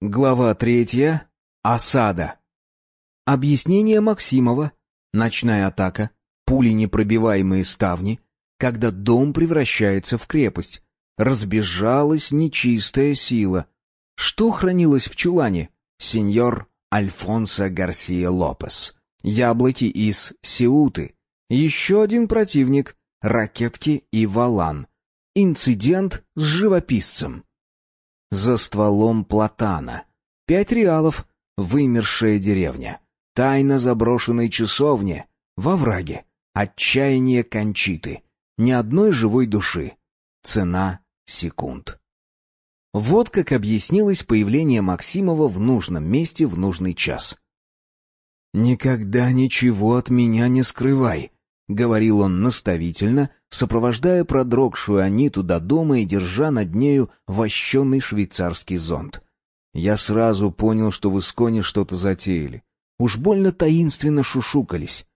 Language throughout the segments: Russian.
Глава третья. Осада. Объяснение Максимова. Ночная атака. Пули непробиваемые ставни. Когда дом превращается в крепость. Разбежалась нечистая сила. Что хранилось в чулане? Сеньор Альфонсо Гарсия Лопес. Яблоки из Сеуты. Еще один противник. Ракетки и валан. Инцидент с живописцем за стволом платана. Пять реалов, вымершая деревня. Тайна заброшенной часовни. Во враге. Отчаяние кончиты. Ни одной живой души. Цена секунд. Вот как объяснилось появление Максимова в нужном месте в нужный час. «Никогда ничего от меня не скрывай», — говорил он наставительно, сопровождая продрогшую Аниту до дома и держа над нею вощенный швейцарский зонт. Я сразу понял, что в Исконе что-то затеяли. Уж больно таинственно шушукались.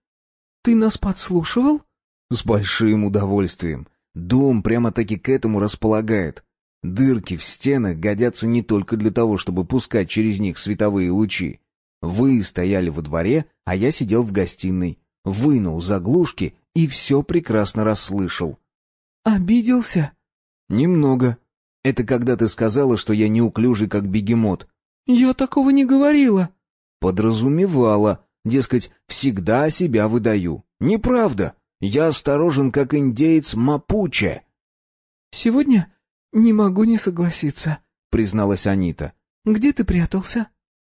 «Ты нас подслушивал?» «С большим удовольствием. Дом прямо-таки к этому располагает. Дырки в стенах годятся не только для того, чтобы пускать через них световые лучи. Вы стояли во дворе, а я сидел в гостиной вынул заглушки и все прекрасно расслышал. «Обиделся?» «Немного. Это когда ты сказала, что я неуклюжий, как бегемот». «Я такого не говорила». «Подразумевала. Дескать, всегда себя выдаю. Неправда. Я осторожен, как индеец Мапуче». «Сегодня не могу не согласиться», — призналась Анита. «Где ты прятался?»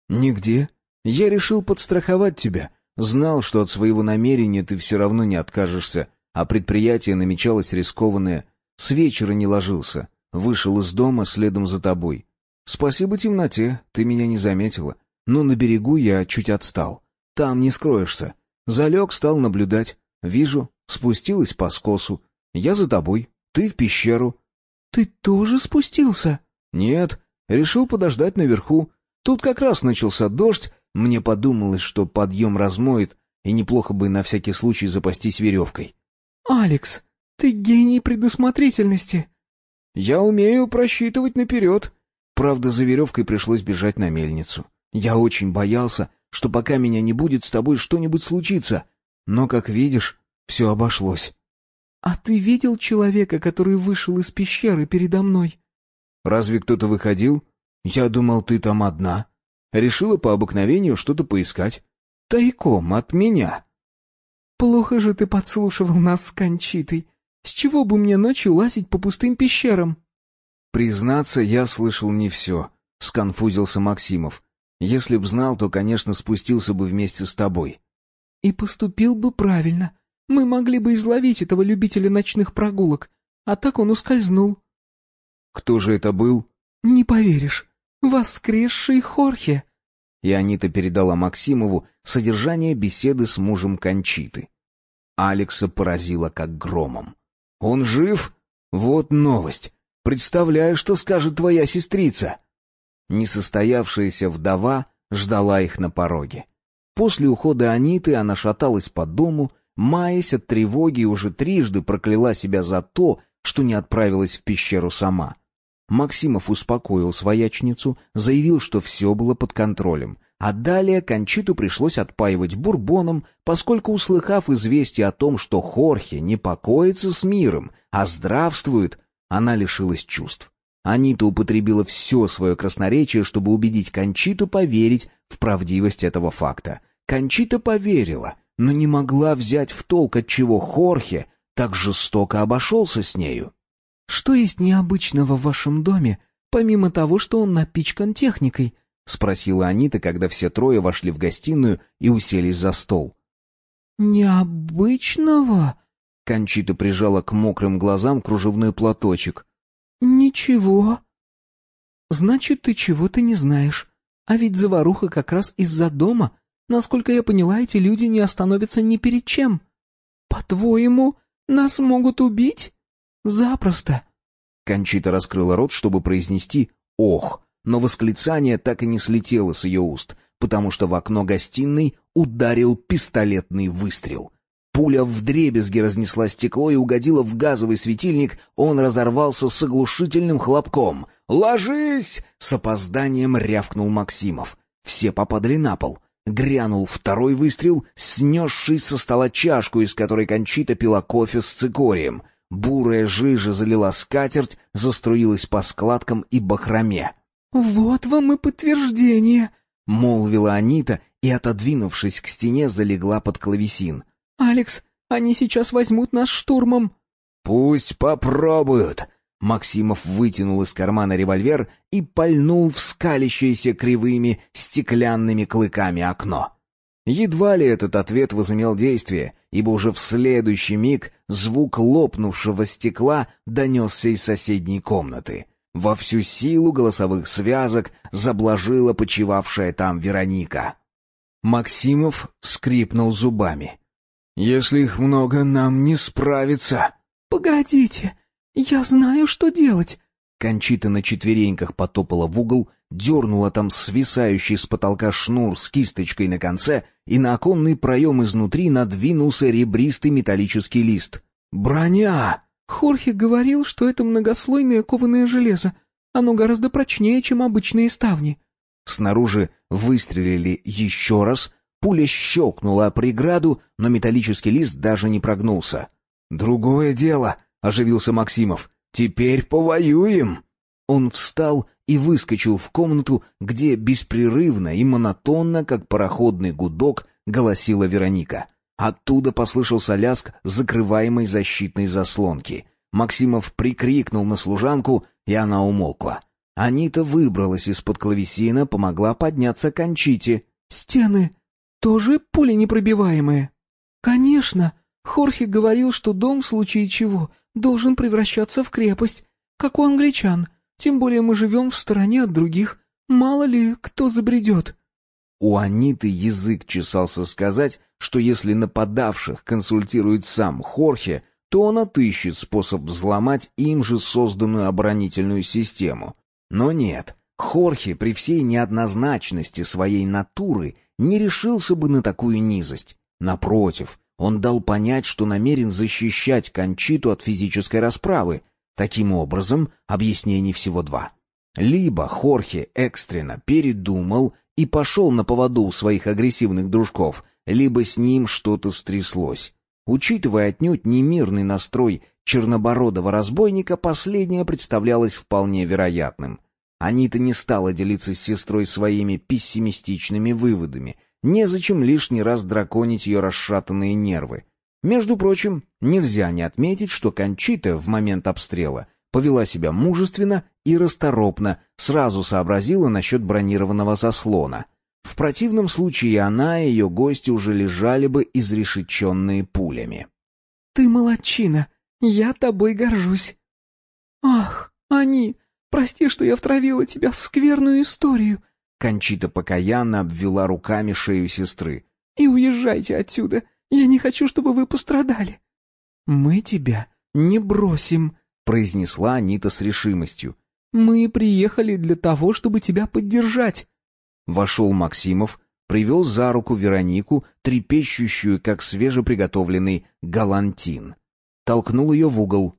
«Нигде. Я решил подстраховать тебя. Знал, что от своего намерения ты все равно не откажешься, а предприятие намечалось рискованное. С вечера не ложился. Вышел из дома следом за тобой. Спасибо темноте, ты меня не заметила. Но на берегу я чуть отстал. Там не скроешься. Залег, стал наблюдать. Вижу, спустилась по скосу. Я за тобой, ты в пещеру. Ты тоже спустился? Нет, решил подождать наверху. Тут как раз начался дождь, мне подумалось, что подъем размоет, и неплохо бы на всякий случай запастись веревкой. «Алекс, ты гений предусмотрительности!» «Я умею просчитывать наперед». Правда, за веревкой пришлось бежать на мельницу. Я очень боялся, что пока меня не будет, с тобой что-нибудь случится. Но, как видишь, все обошлось. «А ты видел человека, который вышел из пещеры передо мной?» «Разве кто-то выходил? Я думал, ты там одна». Решила по обыкновению что-то поискать. Тайком от меня. Плохо же ты подслушивал нас с Кончитой. С чего бы мне ночью лазить по пустым пещерам? Признаться, я слышал не все, сконфузился Максимов. Если б знал, то, конечно, спустился бы вместе с тобой. И поступил бы правильно. Мы могли бы изловить этого любителя ночных прогулок, а так он ускользнул. Кто же это был? Не поверишь. «Воскресший Хорхе!» И Анита передала Максимову содержание беседы с мужем Кончиты. Алекса поразило как громом. «Он жив? Вот новость! Представляю, что скажет твоя сестрица!» Несостоявшаяся вдова ждала их на пороге. После ухода Аниты она шаталась по дому, маясь от тревоги уже трижды прокляла себя за то, что не отправилась в пещеру сама. Максимов успокоил своячницу, заявил, что все было под контролем. А далее Кончиту пришлось отпаивать бурбоном, поскольку, услыхав известие о том, что Хорхе не покоится с миром, а здравствует, она лишилась чувств. Анита употребила все свое красноречие, чтобы убедить Кончиту поверить в правдивость этого факта. Кончита поверила, но не могла взять в толк, отчего Хорхе так жестоко обошелся с нею. Что есть необычного в вашем доме, помимо того, что он напичкан техникой? спросила Анита, когда все трое вошли в гостиную и уселись за стол. Необычного? Кончита прижала к мокрым глазам кружевной платочек. Ничего. Значит, ты чего-то не знаешь. А ведь заваруха как раз из-за дома. Насколько я поняла, эти люди не остановятся ни перед чем. По-твоему, нас могут убить? Запросто. Кончита раскрыла рот, чтобы произнести «ох», но восклицание так и не слетело с ее уст, потому что в окно гостиной ударил пистолетный выстрел. Пуля вдребезги разнесла стекло и угодила в газовый светильник, он разорвался с оглушительным хлопком. «Ложись!» — с опозданием рявкнул Максимов. Все попадали на пол. Грянул второй выстрел, снесший со стола чашку, из которой Кончита пила кофе с цикорием. Бурая жижа залила скатерть, заструилась по складкам и бахроме. «Вот вам и подтверждение», — молвила Анита и, отодвинувшись к стене, залегла под клавесин. «Алекс, они сейчас возьмут нас штурмом». «Пусть попробуют». Максимов вытянул из кармана револьвер и пальнул в скалящееся кривыми стеклянными клыками окно. Едва ли этот ответ возымел действие, ибо уже в следующий миг звук лопнувшего стекла донесся из соседней комнаты. Во всю силу голосовых связок заблажила почивавшая там Вероника. Максимов скрипнул зубами. «Если их много, нам не справиться». «Погодите, я знаю, что делать». Кончита на четвереньках потопала в угол, дернула там свисающий с потолка шнур с кисточкой на конце, и на оконный проем изнутри надвинулся ребристый металлический лист. «Броня!» Хорхе говорил, что это многослойное кованое железо. Оно гораздо прочнее, чем обычные ставни. Снаружи выстрелили еще раз, пуля щелкнула о преграду, но металлический лист даже не прогнулся. «Другое дело», — оживился Максимов. «Теперь повоюем!» Он встал и выскочил в комнату, где беспрерывно и монотонно, как пароходный гудок, голосила Вероника — Оттуда послышался лязг закрываемой защитной заслонки. Максимов прикрикнул на служанку, и она умолкла. Анита выбралась из-под клавесина, помогла подняться Кончите. «Стены тоже пуленепробиваемые?» «Конечно. Хорхе говорил, что дом в случае чего должен превращаться в крепость, как у англичан. Тем более мы живем в стороне от других. Мало ли, кто забредет». У Аниты язык чесался сказать, что если нападавших консультирует сам Хорхе, то он отыщет способ взломать им же созданную оборонительную систему. Но нет, Хорхе при всей неоднозначности своей натуры не решился бы на такую низость. Напротив, он дал понять, что намерен защищать Кончиту от физической расправы. Таким образом, объяснений всего два. Либо Хорхе экстренно передумал и пошел на поводу у своих агрессивных дружков, либо с ним что-то стряслось. Учитывая отнюдь немирный настрой чернобородого разбойника, последнее представлялось вполне вероятным. Анита не стала делиться с сестрой своими пессимистичными выводами. Незачем лишний раз драконить ее расшатанные нервы. Между прочим, нельзя не отметить, что Кончита в момент обстрела повела себя мужественно и расторопно, сразу сообразила насчет бронированного заслона. В противном случае она и ее гости уже лежали бы изрешеченные пулями. «Ты молодчина, я тобой горжусь». «Ах, они, прости, что я втравила тебя в скверную историю». Кончита покаянно обвела руками шею сестры. «И уезжайте отсюда, я не хочу, чтобы вы пострадали». «Мы тебя не бросим», произнесла Анита с решимостью. «Мы приехали для того, чтобы тебя поддержать». Вошел Максимов, привел за руку Веронику, трепещущую, как свежеприготовленный галантин. Толкнул ее в угол.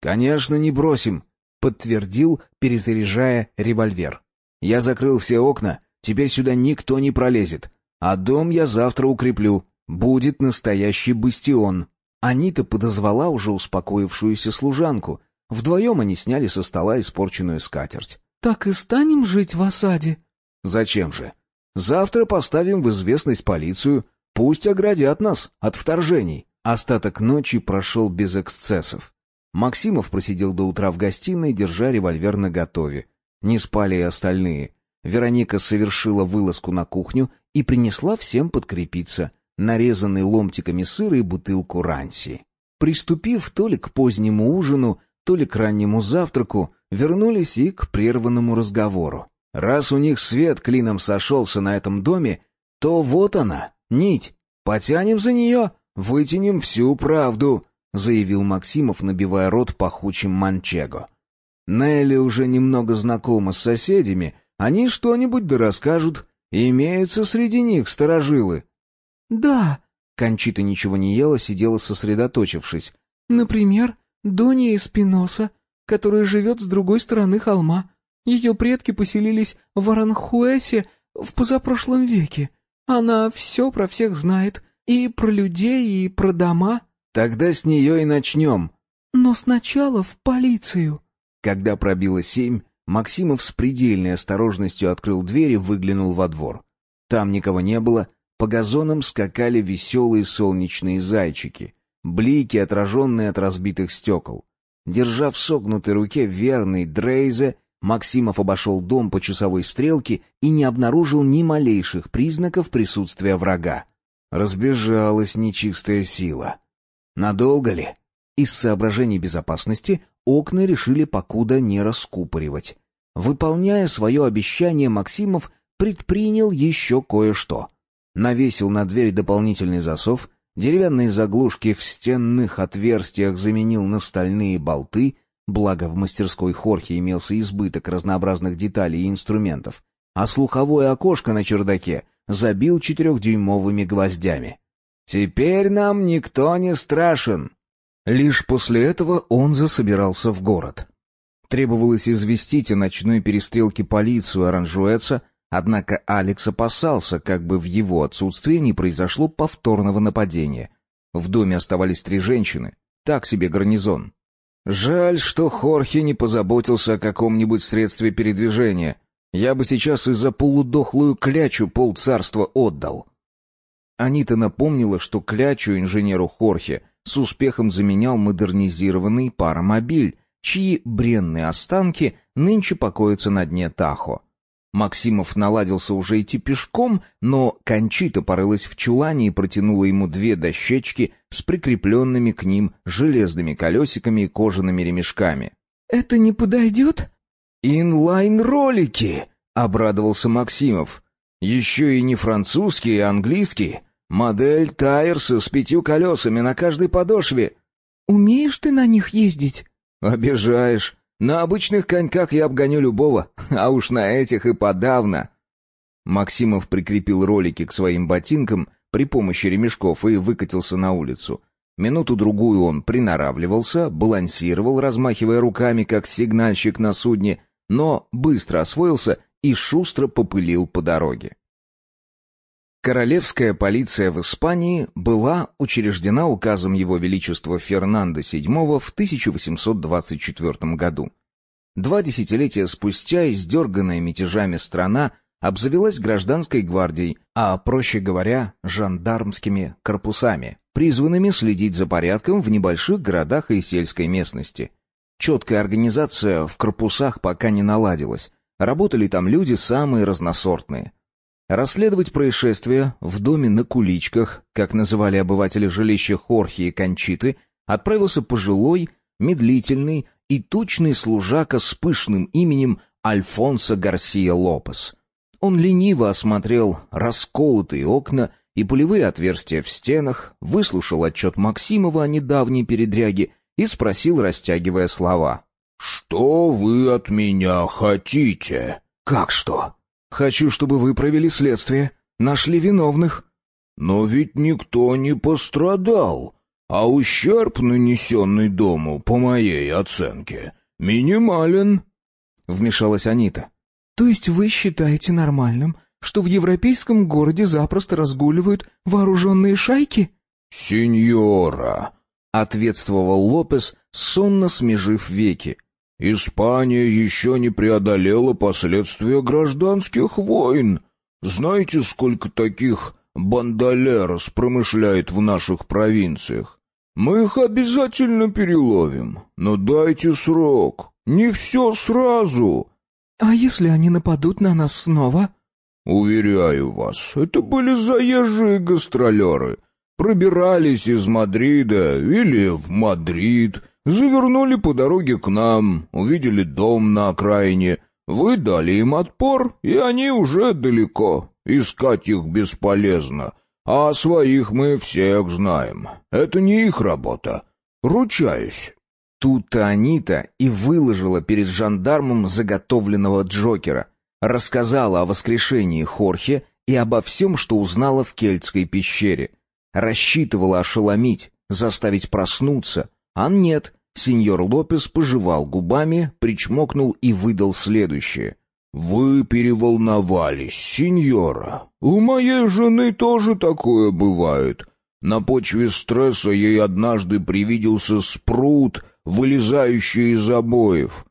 «Конечно, не бросим», — подтвердил, перезаряжая револьвер. «Я закрыл все окна, теперь сюда никто не пролезет. А дом я завтра укреплю. Будет настоящий бастион». Анита подозвала уже успокоившуюся служанку, Вдвоем они сняли со стола испорченную скатерть. «Так и станем жить в осаде?» «Зачем же? Завтра поставим в известность полицию. Пусть оградят нас от вторжений». Остаток ночи прошел без эксцессов. Максимов просидел до утра в гостиной, держа револьвер наготове. Не спали и остальные. Вероника совершила вылазку на кухню и принесла всем подкрепиться, нарезанный ломтиками сыра и бутылку ранси. Приступив то ли к позднему ужину, то ли к раннему завтраку, вернулись и к прерванному разговору. Раз у них свет клином сошелся на этом доме, то вот она, нить. Потянем за нее, вытянем всю правду, заявил Максимов, набивая рот пахучим манчего. Нелли уже немного знакома с соседями, они что-нибудь да расскажут, имеются среди них сторожилы. Да, Кончита ничего не ела, сидела сосредоточившись. «Например, Донья Эспиноса, которая живет с другой стороны холма. Ее предки поселились в Аранхуэсе в позапрошлом веке. Она все про всех знает, и про людей, и про дома». «Тогда с нее и начнем». «Но сначала в полицию». Когда пробило семь, Максимов с предельной осторожностью открыл дверь и выглянул во двор. Там никого не было, по газонам скакали веселые солнечные зайчики, блики, отраженные от разбитых стекол. Держа в согнутой руке верный Дрейзе, Максимов обошел дом по часовой стрелке и не обнаружил ни малейших признаков присутствия врага. Разбежалась нечистая сила. Надолго ли? Из соображений безопасности окна решили покуда не раскупоривать. Выполняя свое обещание, Максимов предпринял еще кое-что. Навесил на дверь дополнительный засов, деревянные заглушки в стенных отверстиях заменил на стальные болты, благо в мастерской Хорхе имелся избыток разнообразных деталей и инструментов, а слуховое окошко на чердаке забил четырехдюймовыми гвоздями. «Теперь нам никто не страшен!» Лишь после этого он засобирался в город. Требовалось известить о ночной перестрелке полицию Оранжуэца — Однако Алекс опасался, как бы в его отсутствии не произошло повторного нападения. В доме оставались три женщины. Так себе гарнизон. Жаль, что Хорхе не позаботился о каком-нибудь средстве передвижения. Я бы сейчас и за полудохлую клячу полцарства отдал. Анита напомнила, что клячу инженеру Хорхе с успехом заменял модернизированный паромобиль, чьи бренные останки нынче покоятся на дне Тахо. Максимов наладился уже идти пешком, но Кончита порылась в чулане и протянула ему две дощечки с прикрепленными к ним железными колесиками и кожаными ремешками. «Это не подойдет?» «Инлайн-ролики!» — обрадовался Максимов. «Еще и не французские, а английские. Модель Тайерса с пятью колесами на каждой подошве». «Умеешь ты на них ездить?» «Обижаешь. На обычных коньках я обгоню любого, а уж на этих и подавно. Максимов прикрепил ролики к своим ботинкам при помощи ремешков и выкатился на улицу. Минуту-другую он приноравливался, балансировал, размахивая руками, как сигнальщик на судне, но быстро освоился и шустро попылил по дороге. Королевская полиция в Испании была учреждена указом Его Величества Фернандо VII в 1824 году. Два десятилетия спустя издерганная мятежами страна обзавелась гражданской гвардией, а, проще говоря, жандармскими корпусами, призванными следить за порядком в небольших городах и сельской местности. Четкая организация в корпусах пока не наладилась. Работали там люди самые разносортные – Расследовать происшествие в доме на куличках, как называли обыватели жилища Хорхи и Кончиты, отправился пожилой, медлительный и тучный служака с пышным именем Альфонсо Гарсия Лопес. Он лениво осмотрел расколотые окна и пулевые отверстия в стенах, выслушал отчет Максимова о недавней передряге и спросил, растягивая слова. «Что вы от меня хотите?» «Как что?» Хочу, чтобы вы провели следствие, нашли виновных». «Но ведь никто не пострадал, а ущерб, нанесенный дому, по моей оценке, минимален», — вмешалась Анита. «То есть вы считаете нормальным, что в европейском городе запросто разгуливают вооруженные шайки?» «Сеньора», — ответствовал Лопес, сонно смежив веки. Испания еще не преодолела последствия гражданских войн. Знаете, сколько таких бандолерос промышляет в наших провинциях? Мы их обязательно переловим, но дайте срок. Не все сразу. А если они нападут на нас снова? Уверяю вас, это были заезжие гастролеры. Пробирались из Мадрида или в Мадрид — Завернули по дороге к нам, увидели дом на окраине. Вы дали им отпор, и они уже далеко. Искать их бесполезно. А своих мы всех знаем. Это не их работа. Ручаюсь. Тут-то Анита и выложила перед жандармом заготовленного Джокера. Рассказала о воскрешении Хорхе и обо всем, что узнала в Кельтской пещере. рассчитывала ошеломить, заставить проснуться. А нет, сеньор Лопес пожевал губами, причмокнул и выдал следующее. «Вы переволновались, сеньора. У моей жены тоже такое бывает. На почве стресса ей однажды привиделся спрут, вылезающий из обоев.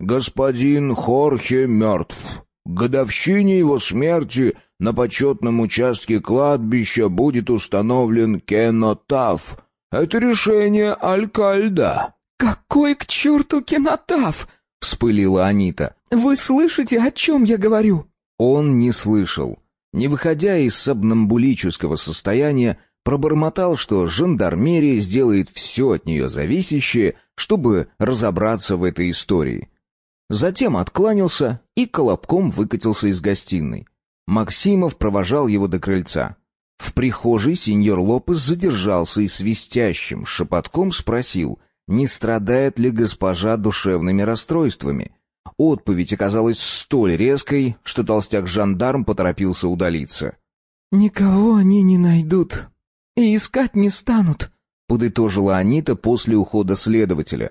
Господин Хорхе мертв. К годовщине его смерти на почетном участке кладбища будет установлен кенотаф. Это решение Алькальда». «Какой к черту кенотаф?» — вспылила Анита. «Вы слышите, о чем я говорю?» Он не слышал. Не выходя из сомнамбулического состояния, пробормотал, что жандармерия сделает все от нее зависящее, чтобы разобраться в этой истории. Затем откланялся и колобком выкатился из гостиной. Максимов провожал его до крыльца. В прихожей сеньор Лопес задержался и свистящим шепотком спросил — не страдает ли госпожа душевными расстройствами. Отповедь оказалась столь резкой, что толстяк-жандарм поторопился удалиться. «Никого они не найдут и искать не станут», — подытожила Анита после ухода следователя.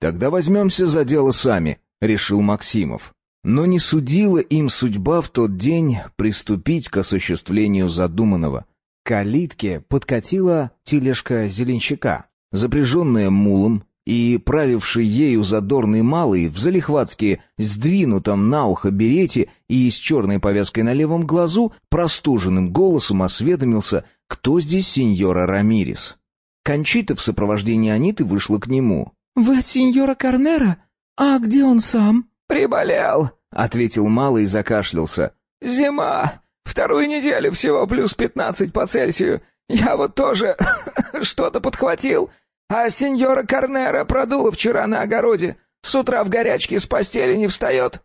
«Тогда возьмемся за дело сами», — решил Максимов. Но не судила им судьба в тот день приступить к осуществлению задуманного. К калитке подкатила тележка зеленщика запряженная мулом, и правивший ею задорный малый в залихватске сдвинутом на ухо берете и с черной повязкой на левом глазу простуженным голосом осведомился, кто здесь сеньора Рамирис. Кончита в сопровождении Аниты вышла к нему. «Вы от сеньора Корнера? А где он сам?» «Приболел», — ответил малый и закашлялся. «Зима. Вторую неделю всего плюс пятнадцать по Цельсию. Я вот тоже что-то подхватил. А сеньора Корнера продула вчера на огороде. С утра в горячке с постели не встает».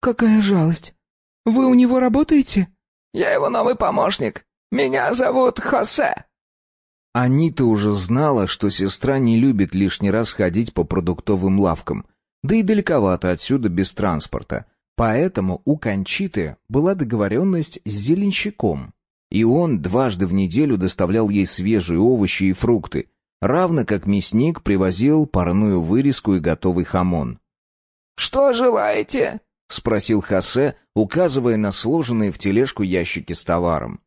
«Какая жалость. Вы у него работаете?» «Я его новый помощник. Меня зовут Хосе». Анита уже знала, что сестра не любит лишний раз ходить по продуктовым лавкам, да и далековато отсюда без транспорта. Поэтому у Кончиты была договоренность с зеленщиком, и он дважды в неделю доставлял ей свежие овощи и фрукты, равно как мясник привозил парную вырезку и готовый хамон. «Что желаете?» — спросил Хосе, указывая на сложенные в тележку ящики с товаром.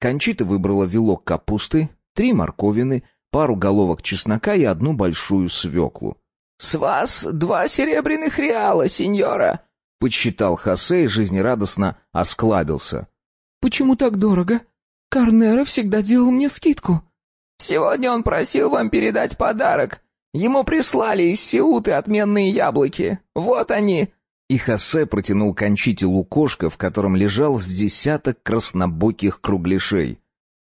Кончита выбрала вилок капусты, три морковины, пару головок чеснока и одну большую свеклу. «С вас два серебряных реала, сеньора!» — подсчитал Хосе и жизнерадостно осклабился. «Почему так дорого? Карнера всегда делал мне скидку». «Сегодня он просил вам передать подарок. Ему прислали из Сеуты отменные яблоки. Вот они». И Хосе протянул кончите лукошко, в котором лежал с десяток краснобоких кругляшей.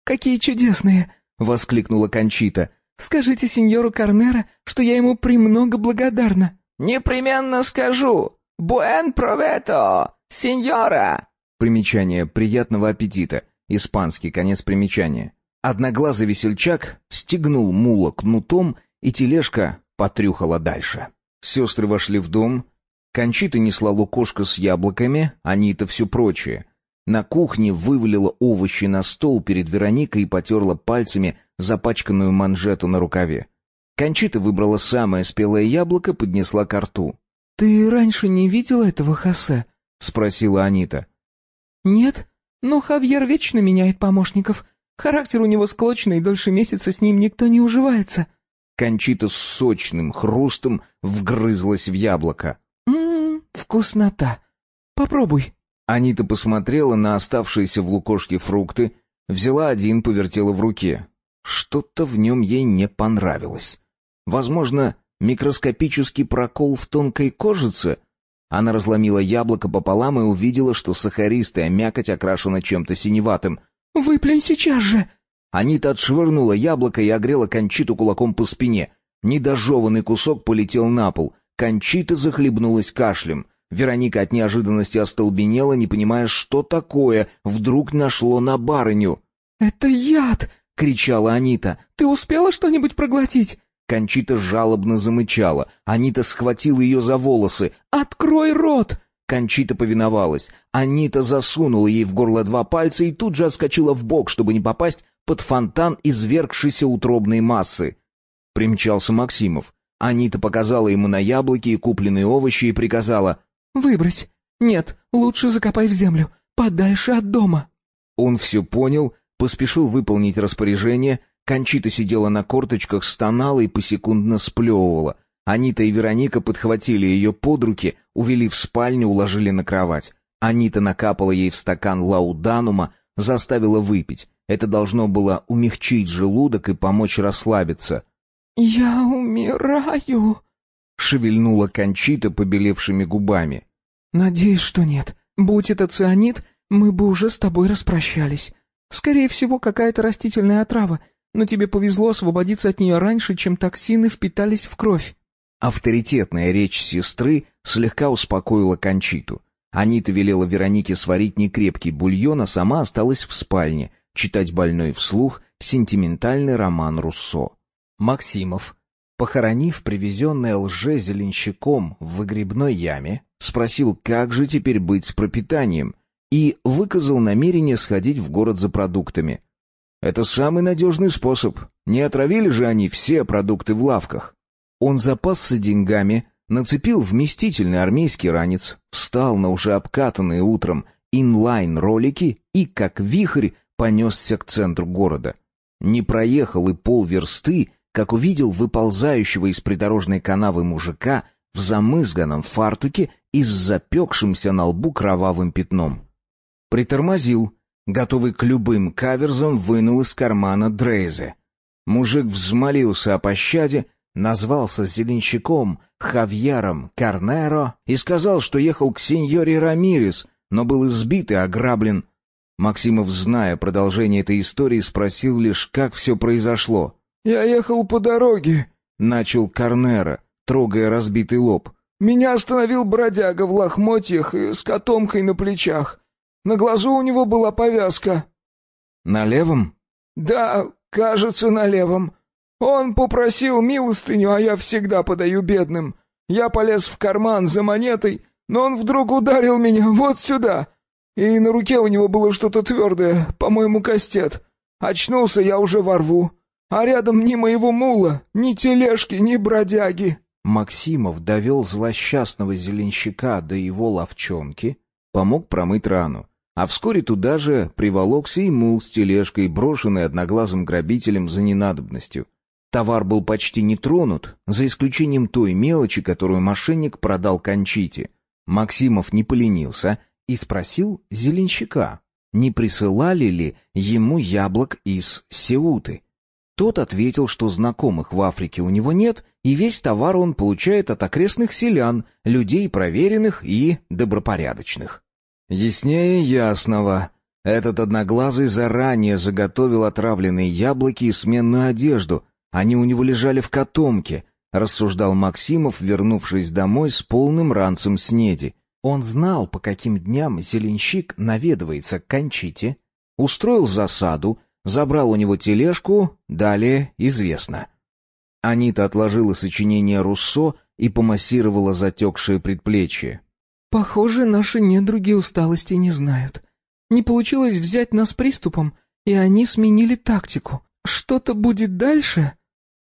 «Какие чудесные!» — воскликнула Кончита. «Скажите сеньору Карнера, что я ему премного благодарна». «Непременно скажу. Буэн провето, сеньора!» Примечание «приятного аппетита». Испанский конец примечания. Одноглазый весельчак стегнул мула кнутом, и тележка потрюхала дальше. Сестры вошли в дом. Кончита несла лукошко с яблоками, они-то все прочее. На кухне вывалила овощи на стол перед Вероникой и потерла пальцами запачканную манжету на рукаве. Кончита выбрала самое спелое яблоко, поднесла ко рту. «Ты раньше не видела этого Хосе?» — спросила Анита. «Нет, но Хавьер вечно меняет помощников. Характер у него склочный, и дольше месяца с ним никто не уживается». Кончита с сочным хрустом вгрызлась в яблоко. «Ммм, вкуснота. Попробуй». Анита посмотрела на оставшиеся в лукошке фрукты, взяла один, повертела в руке. Что-то в нем ей не понравилось. Возможно, микроскопический прокол в тонкой кожице — она разломила яблоко пополам и увидела, что сахаристая мякоть окрашена чем-то синеватым. «Выплюнь сейчас же!» Анита отшвырнула яблоко и огрела Кончиту кулаком по спине. Недожеванный кусок полетел на пол. Кончита захлебнулась кашлем. Вероника от неожиданности остолбенела, не понимая, что такое, вдруг нашло на барыню. «Это яд!» — кричала Анита. «Ты успела что-нибудь проглотить?» Кончита жалобно замычала. Анита схватила ее за волосы. «Открой рот!» Кончита повиновалась. Анита засунула ей в горло два пальца и тут же отскочила в бок, чтобы не попасть под фонтан извергшейся утробной массы. Примчался Максимов. Анита показала ему на яблоки и купленные овощи и приказала «Выбрось. Нет, лучше закопай в землю, подальше от дома». Он все понял, поспешил выполнить распоряжение. Кончита сидела на корточках, стонала и посекундно сплевывала. Анита и Вероника подхватили ее под руки, увели в спальню, уложили на кровать. Анита накапала ей в стакан лауданума, заставила выпить. Это должно было умягчить желудок и помочь расслабиться. «Я умираю», — шевельнула Кончита побелевшими губами. «Надеюсь, что нет. Будь это цианид, мы бы уже с тобой распрощались. Скорее всего, какая-то растительная отрава, но тебе повезло освободиться от нее раньше, чем токсины впитались в кровь». Авторитетная речь сестры слегка успокоила Кончиту. Анита велела Веронике сварить некрепкий бульон, а сама осталась в спальне, читать больной вслух сентиментальный роман Руссо. Максимов, похоронив привезенное лже-зеленщиком в выгребной яме, спросил, как же теперь быть с пропитанием, и выказал намерение сходить в город за продуктами. Это самый надежный способ. Не отравили же они все продукты в лавках. Он запасся деньгами, нацепил вместительный армейский ранец, встал на уже обкатанные утром инлайн-ролики и, как вихрь, понесся к центру города. Не проехал и полверсты, как увидел выползающего из придорожной канавы мужика в замызганном фартуке и с запекшимся на лбу кровавым пятном. Притормозил, готовый к любым каверзам, вынул из кармана Дрейзе. Мужик взмолился о пощаде, назвался зеленщиком Хавьяром Карнеро и сказал, что ехал к сеньоре Рамирес, но был избит и ограблен. Максимов, зная продолжение этой истории, спросил лишь, как все произошло. «Я ехал по дороге», — начал Карнеро, трогая разбитый лоб. «Меня остановил бродяга в лохмотьях и с котомкой на плечах. На глазу у него была повязка». «На левом?» «Да, кажется, на левом. Он попросил милостыню, а я всегда подаю бедным. Я полез в карман за монетой, но он вдруг ударил меня вот сюда. И на руке у него было что-то твердое, по-моему, кастет. Очнулся я уже во рву. А рядом ни моего мула, ни тележки, ни бродяги. Максимов довел злосчастного зеленщика до его ловчонки, помог промыть рану. А вскоре туда же приволокся и мул с тележкой, брошенный одноглазым грабителем за ненадобностью. Товар был почти не тронут, за исключением той мелочи, которую мошенник продал Кончите. Максимов не поленился и спросил зеленщика, не присылали ли ему яблок из Сеуты. Тот ответил, что знакомых в Африке у него нет, и весь товар он получает от окрестных селян, людей проверенных и добропорядочных. Яснее ясного. Этот одноглазый заранее заготовил отравленные яблоки и сменную одежду, они у него лежали в котомке, рассуждал Максимов, вернувшись домой с полным ранцем снеди. Он знал, по каким дням зеленщик наведывается к Кончите, устроил засаду, забрал у него тележку, далее известно. Анита отложила сочинение Руссо и помассировала затекшее предплечье. «Похоже, наши недруги усталости не знают. Не получилось взять нас приступом, и они сменили тактику. Что-то будет дальше?»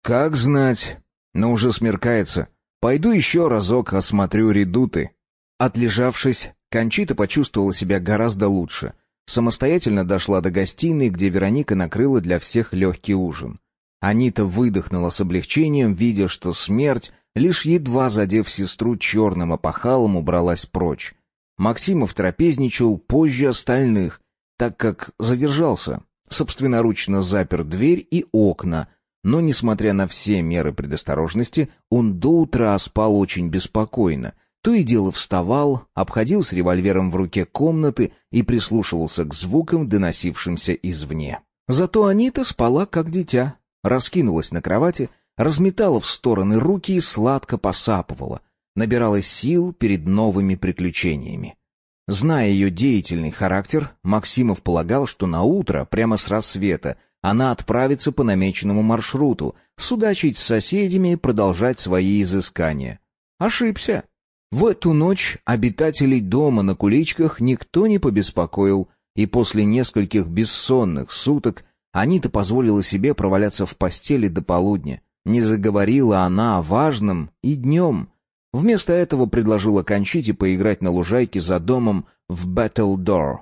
«Как знать. Но уже смеркается. Пойду еще разок осмотрю редуты». Отлежавшись, Кончита почувствовала себя гораздо лучше. Самостоятельно дошла до гостиной, где Вероника накрыла для всех легкий ужин. Анита выдохнула с облегчением, видя, что смерть, лишь едва задев сестру черным опахалом, убралась прочь. Максимов трапезничал позже остальных, так как задержался, собственноручно запер дверь и окна — но, несмотря на все меры предосторожности, он до утра спал очень беспокойно. То и дело вставал, обходил с револьвером в руке комнаты и прислушивался к звукам, доносившимся извне. Зато Анита спала как дитя, раскинулась на кровати, разметала в стороны руки и сладко посапывала, набиралась сил перед новыми приключениями. Зная ее деятельный характер, Максимов полагал, что на утро, прямо с рассвета, она отправится по намеченному маршруту, судачить с соседями и продолжать свои изыскания. Ошибся. В эту ночь обитателей дома на куличках никто не побеспокоил, и после нескольких бессонных суток Анита позволила себе проваляться в постели до полудня. Не заговорила она о важном и днем. Вместо этого предложила Кончите поиграть на лужайке за домом в Battledore.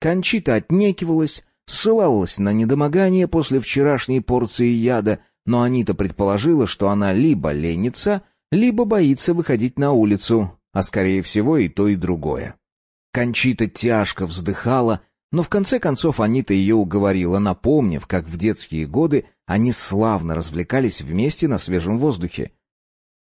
Кончита отнекивалась, ссылалась на недомогание после вчерашней порции яда, но Анита предположила, что она либо ленится, либо боится выходить на улицу, а скорее всего и то, и другое. Кончита тяжко вздыхала, но в конце концов Анита ее уговорила, напомнив, как в детские годы они славно развлекались вместе на свежем воздухе.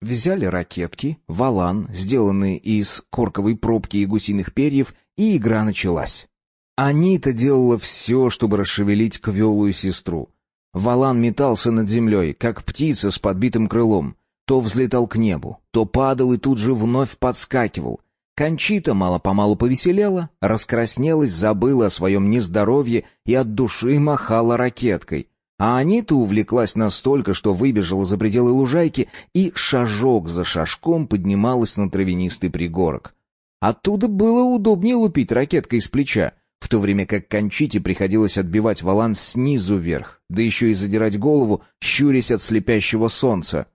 Взяли ракетки, валан, сделанные из корковой пробки и гусиных перьев, и игра началась. Анита делала все, чтобы расшевелить квелую сестру. Валан метался над землей, как птица с подбитым крылом. То взлетал к небу, то падал и тут же вновь подскакивал. Кончита мало-помалу повеселела, раскраснелась, забыла о своем нездоровье и от души махала ракеткой. А Анита увлеклась настолько, что выбежала за пределы лужайки и шажок за шажком поднималась на травянистый пригорок. Оттуда было удобнее лупить ракеткой из плеча, в то время как Кончите приходилось отбивать валан снизу вверх, да еще и задирать голову, щурясь от слепящего солнца.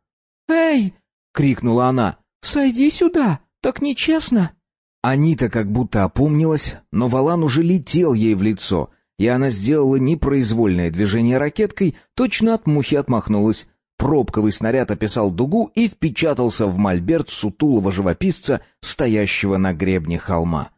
«Эй!» — крикнула она. «Сойди сюда! Так нечестно!» Анита как будто опомнилась, но валан уже летел ей в лицо, и она сделала непроизвольное движение ракеткой, точно от мухи отмахнулась. Пробковый снаряд описал дугу и впечатался в мольберт сутулого живописца, стоящего на гребне холма.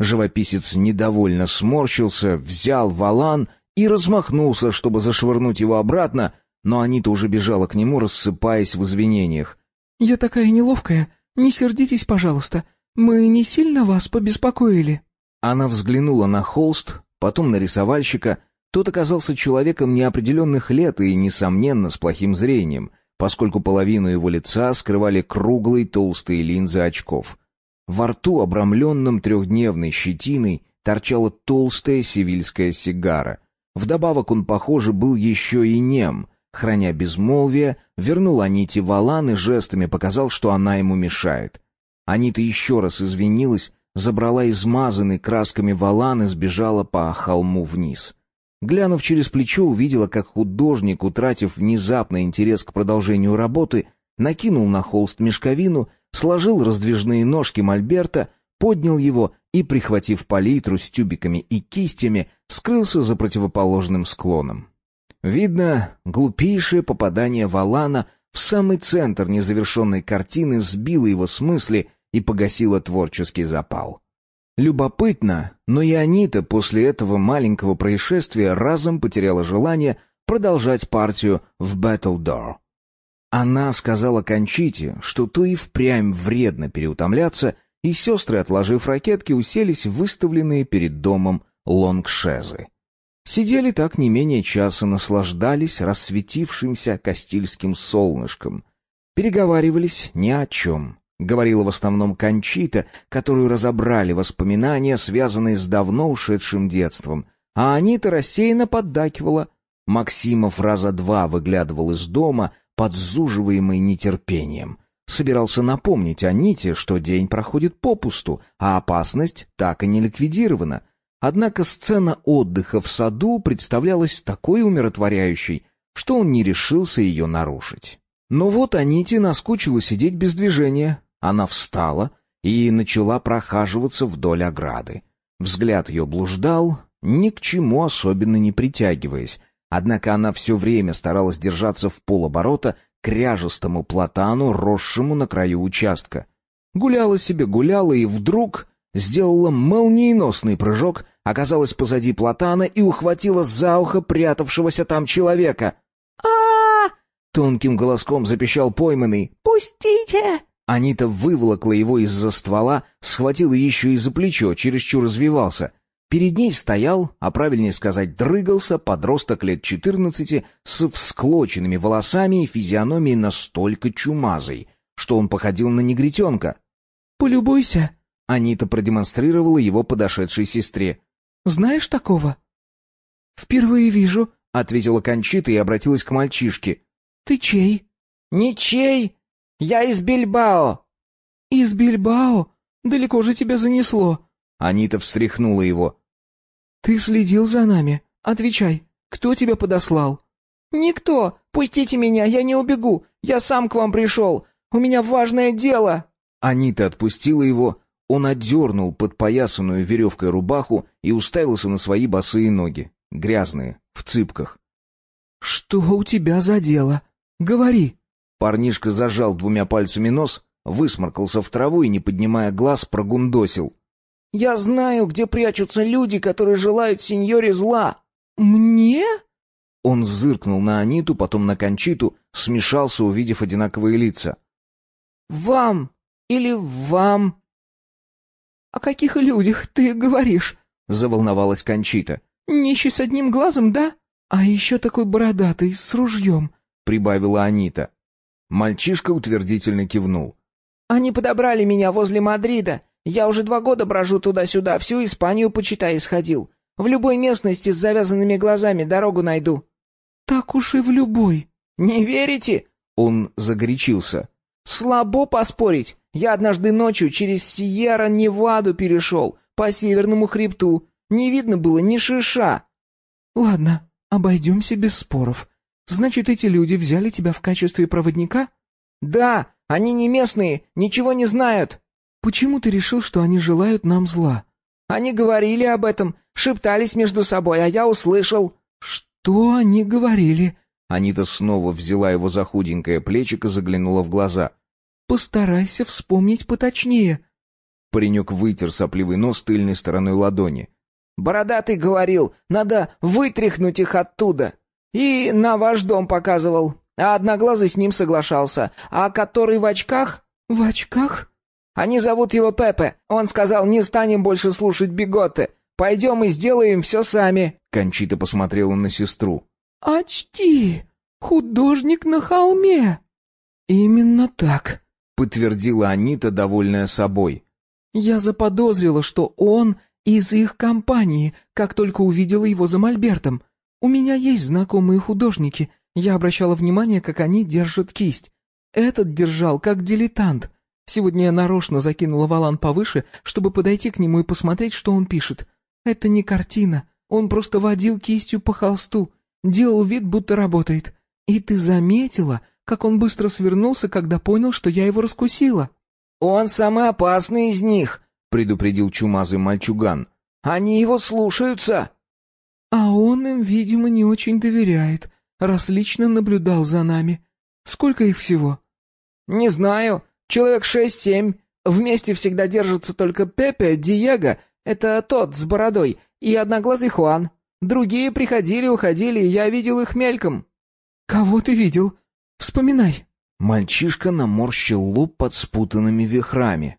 Живописец недовольно сморщился, взял валан и размахнулся, чтобы зашвырнуть его обратно, но Анита уже бежала к нему, рассыпаясь в извинениях. «Я такая неловкая. Не сердитесь, пожалуйста. Мы не сильно вас побеспокоили?» Она взглянула на холст, потом на рисовальщика. Тот оказался человеком неопределенных лет и, несомненно, с плохим зрением, поскольку половину его лица скрывали круглые толстые линзы очков. Во рту, обрамленном трехдневной щетиной, торчала толстая сивильская сигара. Вдобавок он, похоже, был еще и нем. Храня безмолвие, вернул Аните валан и жестами показал, что она ему мешает. Анита еще раз извинилась, забрала измазанный красками валан и сбежала по холму вниз. Глянув через плечо, увидела, как художник, утратив внезапный интерес к продолжению работы, накинул на холст мешковину сложил раздвижные ножки мольберта, поднял его и, прихватив палитру с тюбиками и кистями, скрылся за противоположным склоном. Видно, глупейшее попадание Валана в самый центр незавершенной картины сбило его с мысли и погасило творческий запал. Любопытно, но и Анита после этого маленького происшествия разом потеряла желание продолжать партию в Battledore. Она сказала Кончите, что то и впрямь вредно переутомляться, и сестры, отложив ракетки, уселись в выставленные перед домом лонгшезы. Сидели так не менее часа, наслаждались рассветившимся кастильским солнышком. Переговаривались ни о чем. Говорила в основном Кончита, которую разобрали воспоминания, связанные с давно ушедшим детством, а Анита рассеянно поддакивала. Максимов раза два выглядывал из дома, подзуживаемый нетерпением. Собирался напомнить Аните, что день проходит попусту, а опасность так и не ликвидирована. Однако сцена отдыха в саду представлялась такой умиротворяющей, что он не решился ее нарушить. Но вот Аните наскучило сидеть без движения. Она встала и начала прохаживаться вдоль ограды. Взгляд ее блуждал, ни к чему особенно не притягиваясь, Однако она все время старалась держаться в полоборота к ряжестому платану, росшему на краю участка. Гуляла себе, гуляла и вдруг сделала молниеносный прыжок, оказалась позади платана и ухватила за ухо прятавшегося там человека. а, Тонким голоском запищал пойманный. «Пустите!» Анита выволокла его из-за ствола, схватила еще и за плечо, чересчур развивался — Перед ней стоял, а правильнее сказать, дрыгался подросток лет четырнадцати с всклоченными волосами и физиономией настолько чумазой, что он походил на негритенка. «Полюбуйся!» — Анита продемонстрировала его подошедшей сестре. «Знаешь такого?» «Впервые вижу», — ответила Кончита и обратилась к мальчишке. «Ты чей?» «Ничей! Я из Бильбао!» «Из Бильбао? Далеко же тебя занесло!» Анита встряхнула его. «Ты следил за нами? Отвечай. Кто тебя подослал?» «Никто! Пустите меня, я не убегу! Я сам к вам пришел! У меня важное дело!» Анита отпустила его, он отдернул подпоясанную веревкой рубаху и уставился на свои босые ноги, грязные, в цыпках. «Что у тебя за дело? Говори!» Парнишка зажал двумя пальцами нос, высморкался в траву и, не поднимая глаз, прогундосил. «Я знаю, где прячутся люди, которые желают сеньоре зла!» «Мне?» Он зыркнул на Аниту, потом на Кончиту, смешался, увидев одинаковые лица. «Вам или вам?» «О каких людях ты говоришь?» — заволновалась Кончита. «Нищий с одним глазом, да? А еще такой бородатый, с ружьем», — прибавила Анита. Мальчишка утвердительно кивнул. «Они подобрали меня возле Мадрида. Я уже два года брожу туда-сюда, всю Испанию, почитай, исходил. В любой местности с завязанными глазами дорогу найду». «Так уж и в любой». «Не верите?» Он загорячился. «Слабо поспорить. Я однажды ночью через Сьерра-Неваду перешел, по северному хребту. Не видно было ни шиша». «Ладно, обойдемся без споров. Значит, эти люди взяли тебя в качестве проводника?» «Да, они не местные, ничего не знают». «Почему ты решил, что они желают нам зла?» «Они говорили об этом, шептались между собой, а я услышал». «Что они говорили?» Анита снова взяла его за худенькое плечико, заглянула в глаза. «Постарайся вспомнить поточнее». Паренек вытер сопливый нос тыльной стороной ладони. «Бородатый говорил, надо вытряхнуть их оттуда. И на ваш дом показывал. А одноглазый с ним соглашался. А который в очках...» «В очках?» «Они зовут его Пепе. Он сказал, не станем больше слушать биготы. Пойдем и сделаем все сами». Кончита посмотрела на сестру. «Очки! Художник на холме!» «Именно так», — подтвердила Анита, довольная собой. «Я заподозрила, что он из их компании, как только увидела его за мольбертом. У меня есть знакомые художники. Я обращала внимание, как они держат кисть. Этот держал, как дилетант. Сегодня я нарочно закинула валан повыше, чтобы подойти к нему и посмотреть, что он пишет. Это не картина. Он просто водил кистью по холсту, делал вид, будто работает. И ты заметила, как он быстро свернулся, когда понял, что я его раскусила? «Он самый опасный из них», — предупредил чумазый мальчуган. «Они его слушаются». «А он им, видимо, не очень доверяет, раз лично наблюдал за нами. Сколько их всего?» «Не знаю. Человек шесть-семь. Вместе всегда держатся только Пепе, Диего, это тот с бородой, и одноглазый Хуан. Другие приходили, уходили, я видел их мельком». «Кого ты видел? Вспоминай». Мальчишка наморщил лоб под спутанными вихрами.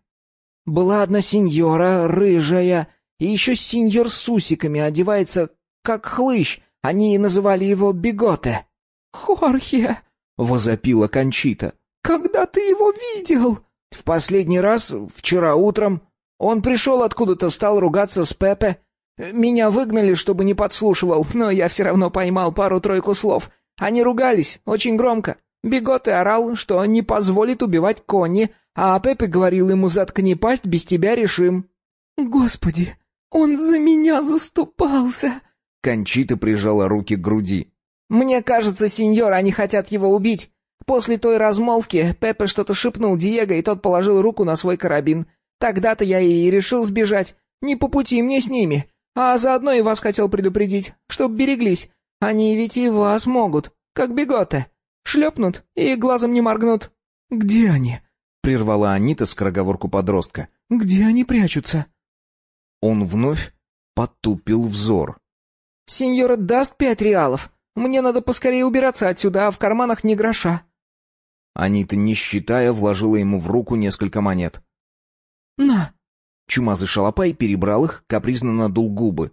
«Была одна сеньора, рыжая, и еще сеньор с усиками, одевается как хлыщ. Они называли его Биготе». «Хорхе!» — возопила Кончита. «Когда ты его видел?» «В последний раз, вчера утром. Он пришел откуда-то, стал ругаться с Пепе. Меня выгнали, чтобы не подслушивал, но я все равно поймал пару-тройку слов. Они ругались, очень громко. Бегот и орал, что не позволит убивать Конни, а Пепе говорил ему «заткни пасть, без тебя решим». «Господи, он за меня заступался!» Кончита прижала руки к груди. «Мне кажется, сеньор, они хотят его убить. После той размолвки Пепе что-то шепнул Диего, и тот положил руку на свой карабин. Тогда-то я и решил сбежать. Не по пути мне с ними. А заодно и вас хотел предупредить, чтоб береглись. Они ведь и вас могут, как беготы. Шлепнут и глазом не моргнут». «Где они?» — прервала Анита скороговорку подростка. «Где они прячутся?» Он вновь потупил взор. «Сеньора даст пять реалов. Мне надо поскорее убираться отсюда, а в карманах ни гроша». Анита, не считая, вложила ему в руку несколько монет. «На!» Чумазый шалопай перебрал их, капризно надул губы.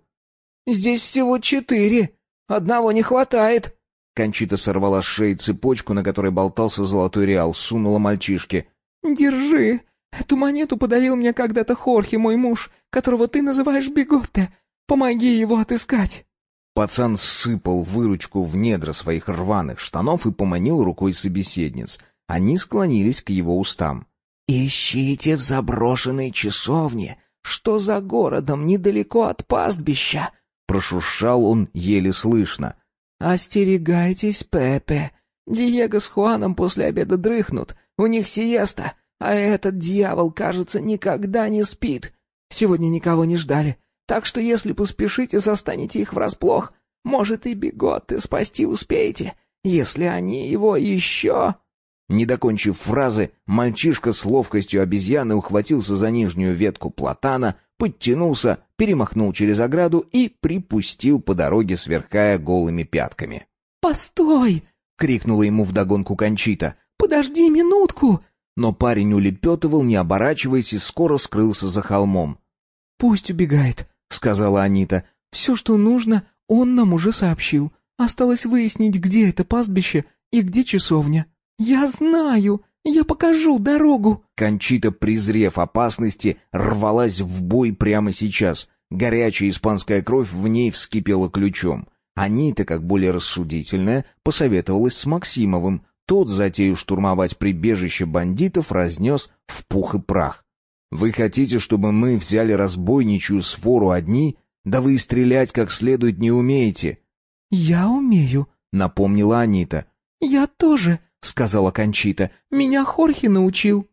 «Здесь всего четыре. Одного не хватает». Кончита сорвала с шеи цепочку, на которой болтался золотой реал, сунула мальчишке. «Держи. Эту монету подарил мне когда-то Хорхе, мой муж, которого ты называешь Беготте. Помоги его отыскать». Пацан сыпал выручку в недра своих рваных штанов и поманил рукой собеседниц. Они склонились к его устам. «Ищите в заброшенной часовне, что за городом, недалеко от пастбища», — прошуршал он еле слышно. «Остерегайтесь, Пепе. Диего с Хуаном после обеда дрыхнут. У них сиеста, а этот дьявол, кажется, никогда не спит. Сегодня никого не ждали, так что если поспешите, застанете их врасплох. Может, и бегот спасти успеете, если они его еще...» Не докончив фразы, мальчишка с ловкостью обезьяны ухватился за нижнюю ветку платана, подтянулся, перемахнул через ограду и припустил по дороге, сверкая голыми пятками. «Постой!» — крикнула ему вдогонку Кончита. «Подожди минутку!» Но парень улепетывал, не оборачиваясь, и скоро скрылся за холмом. «Пусть убегает», — сказала Анита. «Все, что нужно, он нам уже сообщил. Осталось выяснить, где это пастбище и где часовня». «Я знаю! Я покажу дорогу!» Кончита, презрев опасности, рвалась в бой прямо сейчас. Горячая испанская кровь в ней вскипела ключом. Анита, как более рассудительная, посоветовалась с Максимовым. Тот затею штурмовать прибежище бандитов разнес в пух и прах. «Вы хотите, чтобы мы взяли разбойничью сфору одни? Да вы и стрелять как следует не умеете!» «Я умею», — напомнила Анита. «Я тоже», сказала Кончита. Меня Хорхе научил.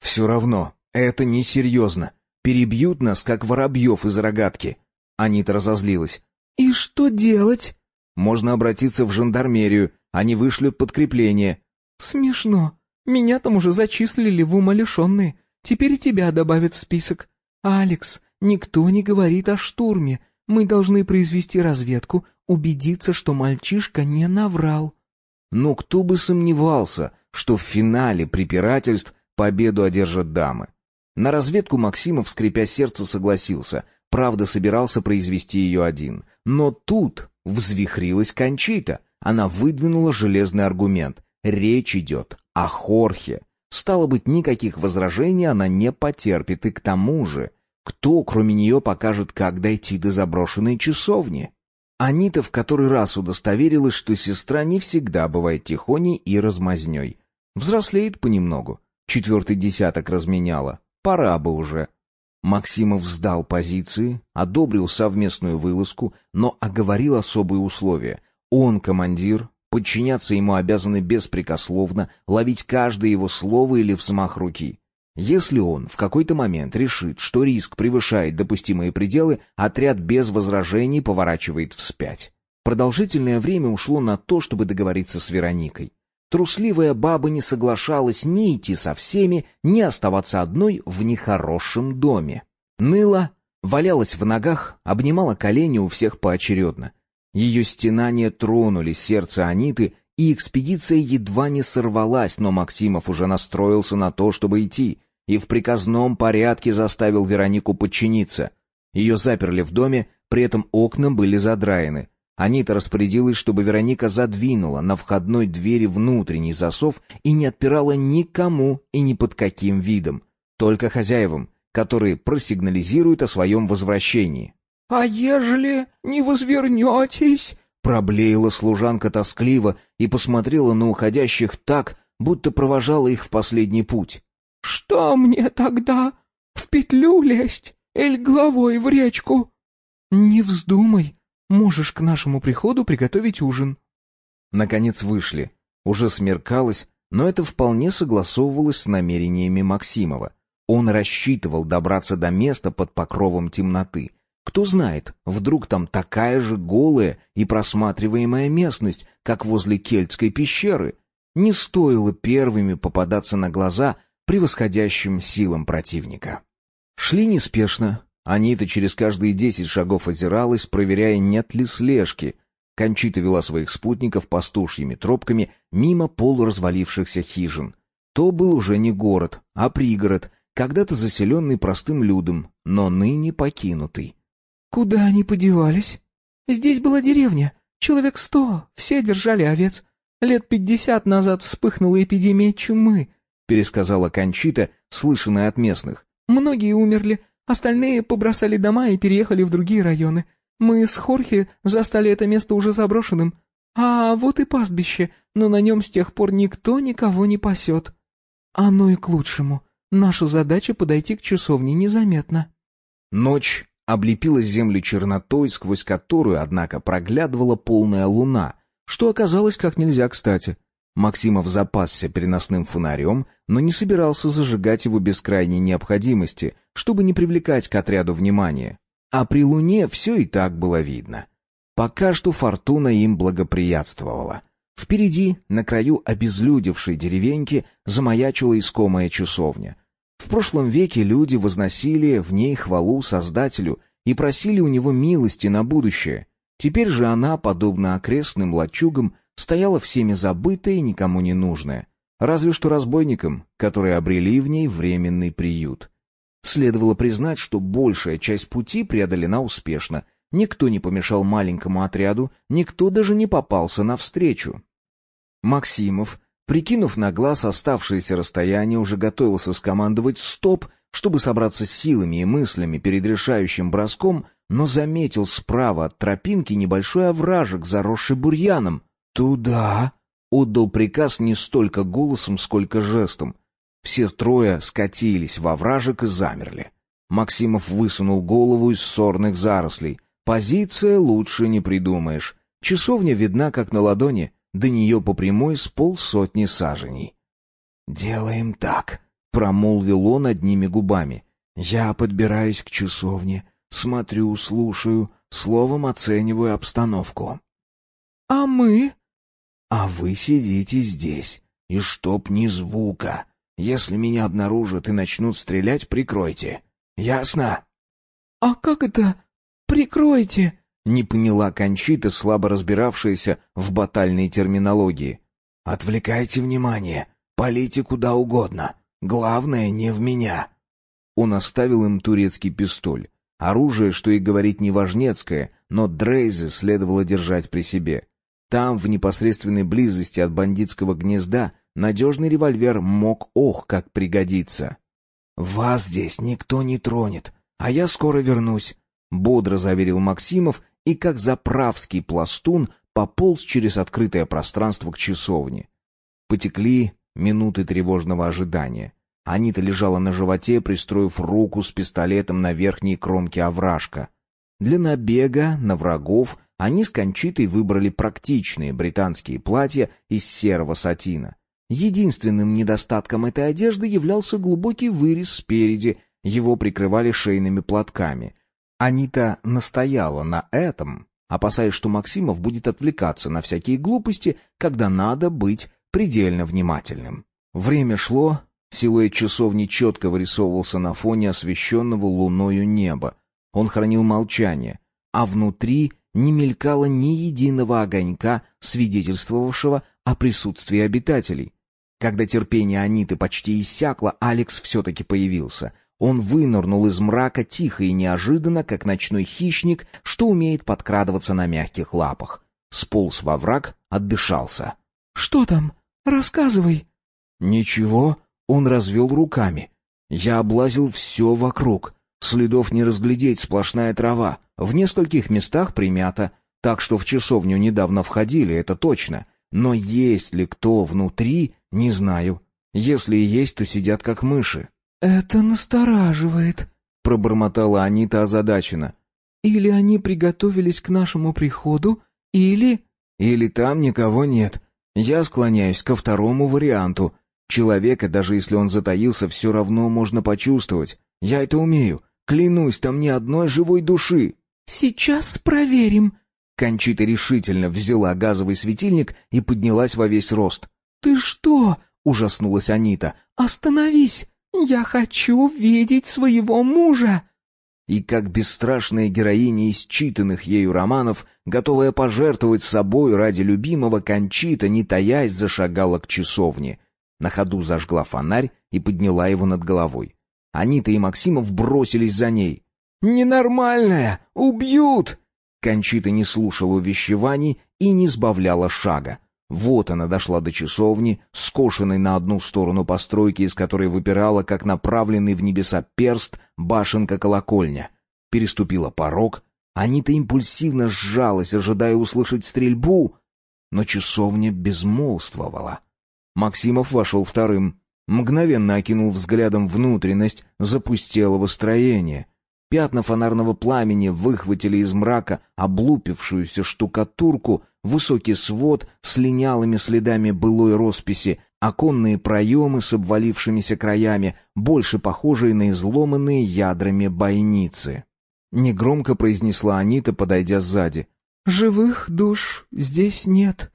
Все равно, это несерьезно. Перебьют нас, как воробьев из рогатки. Анита разозлилась. И что делать? Можно обратиться в жандармерию, они вышлют подкрепление. Смешно. Меня там уже зачислили в умалишенные. Теперь тебя добавят в список. Алекс, никто не говорит о штурме. Мы должны произвести разведку, убедиться, что мальчишка не наврал. Но кто бы сомневался, что в финале препирательств победу одержат дамы. На разведку Максимов, скрипя сердце, согласился. Правда, собирался произвести ее один. Но тут взвихрилась Кончита. Она выдвинула железный аргумент. Речь идет о Хорхе. Стало быть, никаких возражений она не потерпит. И к тому же, кто, кроме нее, покажет, как дойти до заброшенной часовни? Анита в который раз удостоверилась, что сестра не всегда бывает тихоней и размазней. Взрослеет понемногу. Четвертый десяток разменяла. Пора бы уже. Максимов сдал позиции, одобрил совместную вылазку, но оговорил особые условия. Он командир, подчиняться ему обязаны беспрекословно, ловить каждое его слово или взмах руки. Если он в какой-то момент решит, что риск превышает допустимые пределы, отряд без возражений поворачивает вспять. Продолжительное время ушло на то, чтобы договориться с Вероникой. Трусливая баба не соглашалась ни идти со всеми, ни оставаться одной в нехорошем доме. Ныла, валялась в ногах, обнимала колени у всех поочередно. Ее стенания тронули сердце Аниты, и экспедиция едва не сорвалась, но Максимов уже настроился на то, чтобы идти, и в приказном порядке заставил Веронику подчиниться. Ее заперли в доме, при этом окна были задраены. Анита распорядилась, чтобы Вероника задвинула на входной двери внутренний засов и не отпирала никому и ни под каким видом, только хозяевам, которые просигнализируют о своем возвращении. «А ежели не возвернетесь?» Проблеяла служанка тоскливо и посмотрела на уходящих так, будто провожала их в последний путь. «Что мне тогда? В петлю лезть? Или головой в речку?» «Не вздумай. Можешь к нашему приходу приготовить ужин». Наконец вышли. Уже смеркалось, но это вполне согласовывалось с намерениями Максимова. Он рассчитывал добраться до места под покровом темноты — кто знает, вдруг там такая же голая и просматриваемая местность, как возле Кельтской пещеры. Не стоило первыми попадаться на глаза превосходящим силам противника. Шли неспешно. Анита через каждые десять шагов озиралась, проверяя, нет ли слежки. Кончита вела своих спутников пастушьими тропками мимо полуразвалившихся хижин. То был уже не город, а пригород, когда-то заселенный простым людом, но ныне покинутый. «Куда они подевались?» «Здесь была деревня. Человек сто. Все держали овец. Лет пятьдесят назад вспыхнула эпидемия чумы», — пересказала Кончита, слышанная от местных. «Многие умерли, остальные побросали дома и переехали в другие районы. Мы с Хорхе застали это место уже заброшенным. А вот и пастбище, но на нем с тех пор никто никого не пасет. Оно и к лучшему. Наша задача подойти к часовне незаметно». Ночь облепила землю чернотой, сквозь которую, однако, проглядывала полная луна, что оказалось как нельзя кстати. Максимов запасся переносным фонарем, но не собирался зажигать его без крайней необходимости, чтобы не привлекать к отряду внимания. А при луне все и так было видно. Пока что фортуна им благоприятствовала. Впереди, на краю обезлюдевшей деревеньки, замаячила искомая часовня. В прошлом веке люди возносили в ней хвалу Создателю и просили у него милости на будущее. Теперь же она, подобно окрестным лачугам, стояла всеми забытая и никому не нужная. Разве что разбойникам, которые обрели в ней временный приют. Следовало признать, что большая часть пути преодолена успешно. Никто не помешал маленькому отряду, никто даже не попался навстречу. Максимов, прикинув на глаз оставшееся расстояние, уже готовился скомандовать «стоп», чтобы собраться силами и мыслями перед решающим броском, но заметил справа от тропинки небольшой овражек, заросший бурьяном. «Туда!» — отдал приказ не столько голосом, сколько жестом. Все трое скатились во вражек и замерли. Максимов высунул голову из сорных зарослей. Позиция лучше не придумаешь. Часовня видна как на ладони, до нее по прямой с полсотни саженей. «Делаем так», — промолвил он одними губами. «Я подбираюсь к часовне, смотрю, слушаю, словом оцениваю обстановку». «А мы?» «А вы сидите здесь, и чтоб ни звука. Если меня обнаружат и начнут стрелять, прикройте. Ясно?» «А как это «Прикройте!» — не поняла Кончита, слабо разбиравшаяся в батальной терминологии. «Отвлекайте внимание, полите куда угодно. Главное, не в меня». Он оставил им турецкий пистоль. Оружие, что и говорить, не важнецкое, но Дрейзы следовало держать при себе. Там, в непосредственной близости от бандитского гнезда, надежный револьвер мог ох как пригодиться. «Вас здесь никто не тронет, а я скоро вернусь бодро заверил Максимов и как заправский пластун пополз через открытое пространство к часовне. Потекли минуты тревожного ожидания. Анита лежала на животе, пристроив руку с пистолетом на верхней кромке овражка. Для набега на врагов они с Кончитой выбрали практичные британские платья из серого сатина. Единственным недостатком этой одежды являлся глубокий вырез спереди, его прикрывали шейными платками — Анита настояла на этом, опасаясь, что Максимов будет отвлекаться на всякие глупости, когда надо быть предельно внимательным. Время шло, силуэт часовни четко вырисовывался на фоне освещенного луною неба. Он хранил молчание, а внутри не мелькало ни единого огонька, свидетельствовавшего о присутствии обитателей. Когда терпение Аниты почти иссякло, Алекс все-таки появился. Он вынырнул из мрака тихо и неожиданно, как ночной хищник, что умеет подкрадываться на мягких лапах. Сполз во враг, отдышался. «Что там? Рассказывай!» «Ничего», — он развел руками. «Я облазил все вокруг. Следов не разглядеть, сплошная трава. В нескольких местах примята, так что в часовню недавно входили, это точно. Но есть ли кто внутри, не знаю. Если и есть, то сидят как мыши. «Это настораживает», — пробормотала Анита озадаченно. «Или они приготовились к нашему приходу, или...» «Или там никого нет. Я склоняюсь ко второму варианту. Человека, даже если он затаился, все равно можно почувствовать. Я это умею. Клянусь, там ни одной живой души». «Сейчас проверим». Кончита решительно взяла газовый светильник и поднялась во весь рост. «Ты что?» — ужаснулась Анита. «Остановись!» «Я хочу видеть своего мужа!» И как бесстрашная героиня из читанных ею романов, готовая пожертвовать собой ради любимого, Кончита, не таясь, зашагала к часовне. На ходу зажгла фонарь и подняла его над головой. Анита и Максимов бросились за ней. «Ненормальная! Убьют!» Кончита не слушала увещеваний и не сбавляла шага. Вот она дошла до часовни, скошенной на одну сторону постройки, из которой выпирала, как направленный в небеса перст, башенка-колокольня. Переступила порог, Анита импульсивно сжалась, ожидая услышать стрельбу, но часовня безмолвствовала. Максимов вошел вторым, мгновенно окинул взглядом внутренность запустелого строения. Пятна фонарного пламени выхватили из мрака облупившуюся штукатурку, высокий свод с линялыми следами былой росписи, оконные проемы с обвалившимися краями, больше похожие на изломанные ядрами бойницы. Негромко произнесла Анита, подойдя сзади. «Живых душ здесь нет,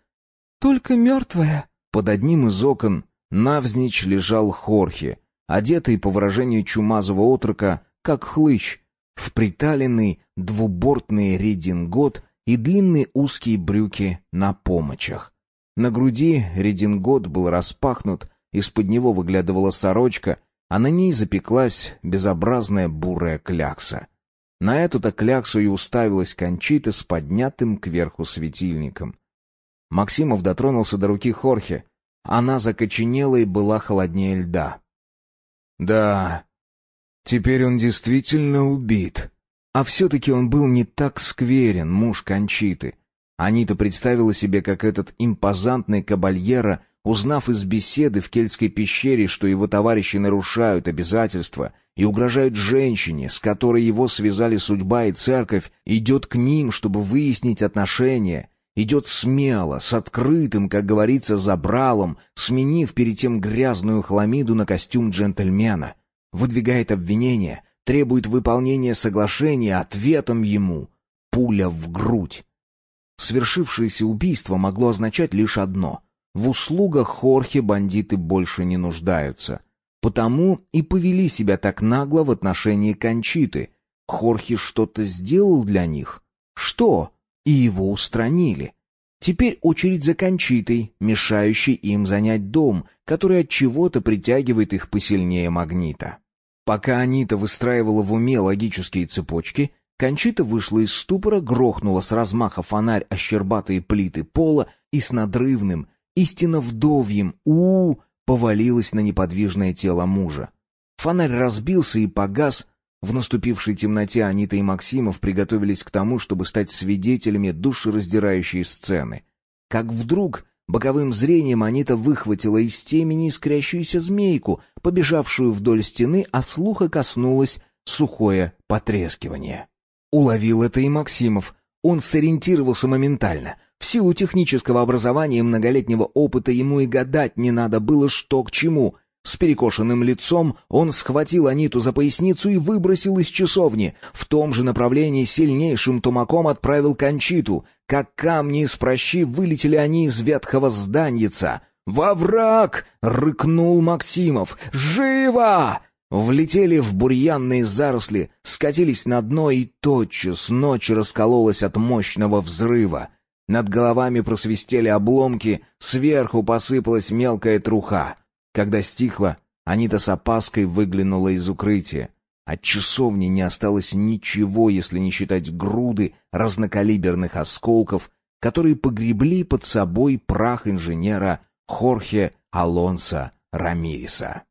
только мертвая». Под одним из окон навзничь лежал Хорхе, одетый, по выражению чумазого отрока, как хлыщ, в приталенный двубортный редингот и длинные узкие брюки на помочах. На груди редингот был распахнут, из-под него выглядывала сорочка, а на ней запеклась безобразная бурая клякса. На эту-то кляксу и уставилась Кончита с поднятым кверху светильником. Максимов дотронулся до руки Хорхе. Она закоченела и была холоднее льда. «Да, теперь он действительно убит», а все-таки он был не так скверен, муж Кончиты. Анита представила себе, как этот импозантный кабальера, узнав из беседы в кельтской пещере, что его товарищи нарушают обязательства и угрожают женщине, с которой его связали судьба и церковь, идет к ним, чтобы выяснить отношения, идет смело, с открытым, как говорится, забралом, сменив перед тем грязную хламиду на костюм джентльмена, выдвигает обвинения, требует выполнения соглашения, ответом ему — пуля в грудь. Свершившееся убийство могло означать лишь одно — в услугах Хорхе бандиты больше не нуждаются. Потому и повели себя так нагло в отношении Кончиты. Хорхе что-то сделал для них. Что? И его устранили. Теперь очередь за Кончитой, мешающей им занять дом, который от чего-то притягивает их посильнее магнита. Пока Анита выстраивала в уме логические цепочки, Кончита вышла из ступора, грохнула с размаха фонарь о щербатые плиты пола и с надрывным, истинно вдовьем у, -у, -у повалилась на неподвижное тело мужа. Фонарь разбился и погас. В наступившей темноте Анита и Максимов приготовились к тому, чтобы стать свидетелями душераздирающей сцены. Как вдруг Боковым зрением Анита выхватила из темени искрящуюся змейку, побежавшую вдоль стены, а слуха коснулось сухое потрескивание. Уловил это и Максимов. Он сориентировался моментально. В силу технического образования и многолетнего опыта ему и гадать не надо было, что к чему — с перекошенным лицом он схватил Аниту за поясницу и выбросил из часовни. В том же направлении сильнейшим тумаком отправил Кончиту. Как камни из прощи вылетели они из ветхого зданьица. «Во враг!» — рыкнул Максимов. «Живо!» Влетели в бурьянные заросли, скатились на дно, и тотчас ночь раскололась от мощного взрыва. Над головами просвистели обломки, сверху посыпалась мелкая труха. Когда стихло, Анита с опаской выглянула из укрытия. От часовни не осталось ничего, если не считать груды разнокалиберных осколков, которые погребли под собой прах инженера Хорхе Алонса Рамиреса.